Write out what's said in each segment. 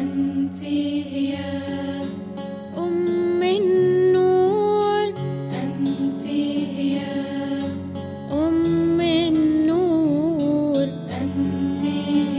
أنت هي أم النور. أنت هي أم النور. أنت هي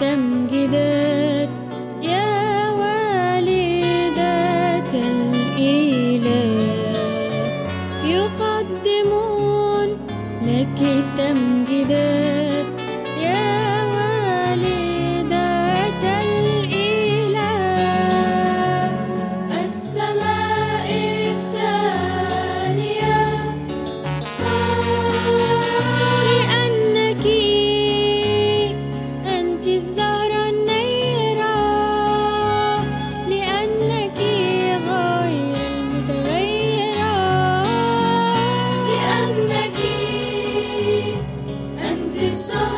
تمجيدات يا والدة الإله يقدمون لك التمجيدات It's so